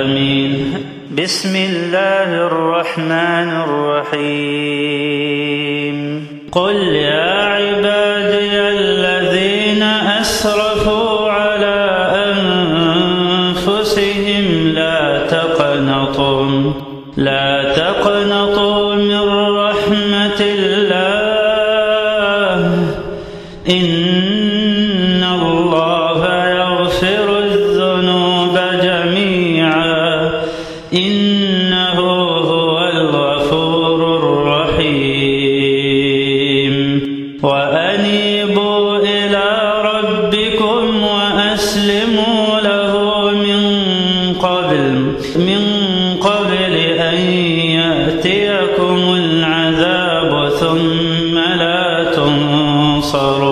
آمين. بسم الله الرحمن الرحيم قل يا عبادي الذين أسرفوا على أنفسهم لا تقنطوا لا تقنطوا من رحمة الله إن وأنيبوا إلى ربكم وأسلموا له من قبل من قبل أن يأتيكم العذاب ثم لا تنصرون.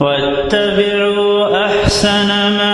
واتبعوا أحسن ما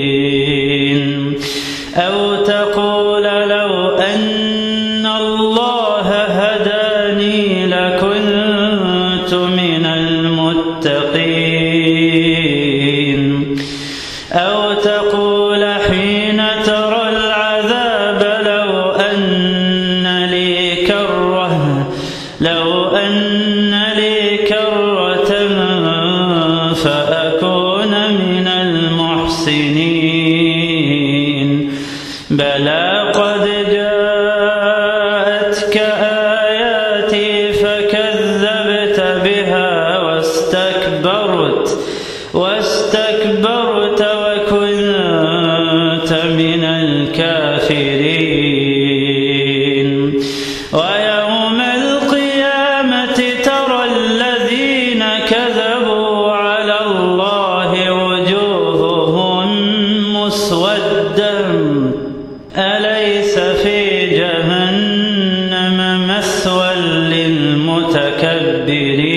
أو تقول حين ترى العذاب لو أن لي كرة لو أن لي كرة فأكون من المحسنين. بلى قد جاءتك de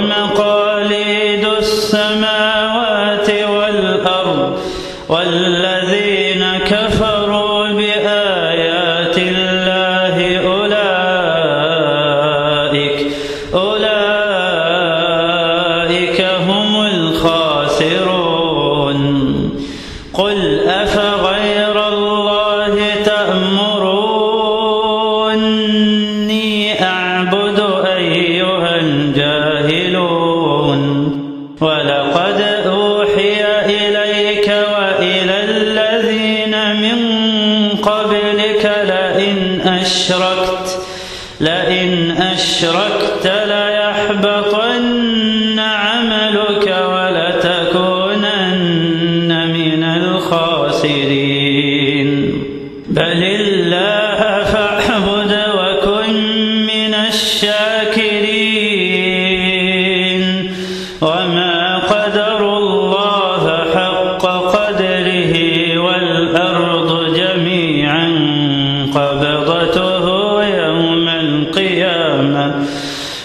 مقاليد السماوات والأرض والذين كفروا بآيات الله أولئك أولئك هم الخاسرون. قل أفغير من قبلك لئن أشركت لئن أشركت ليحبطن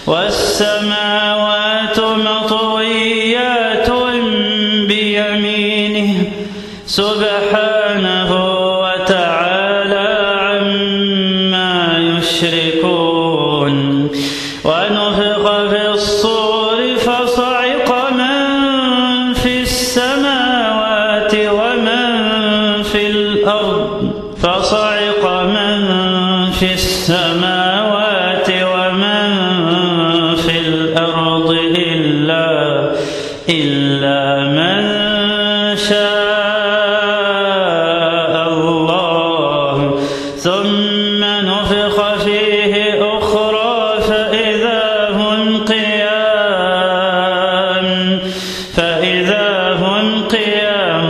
والسماوات مطويات شاء الله. ثم نفخ فيه أخرى فإذا هم قيام فإذا هم قيام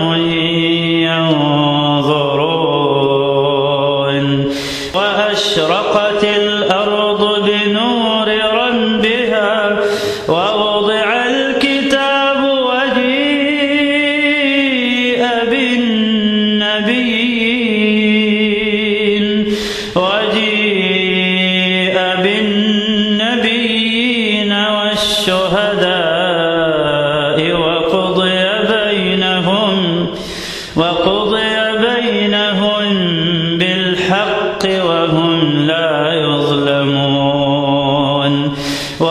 ينظرون. وأشرقت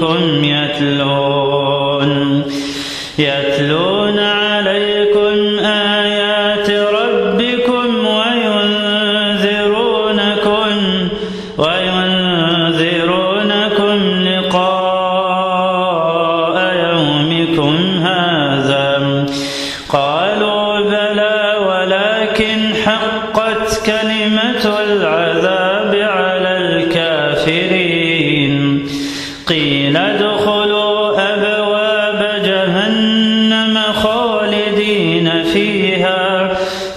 منكم يتلون يتلون عليكم آيات ربكم وينذرونكم وينذرونكم لقاء يومكم هذا قالوا بلى ولكن حقت كلمة العذاب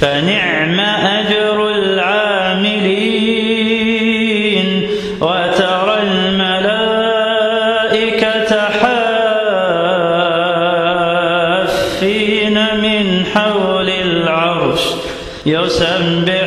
فنعم أجر العاملين وترى الملائكة حافين من حول العرش. يسبحون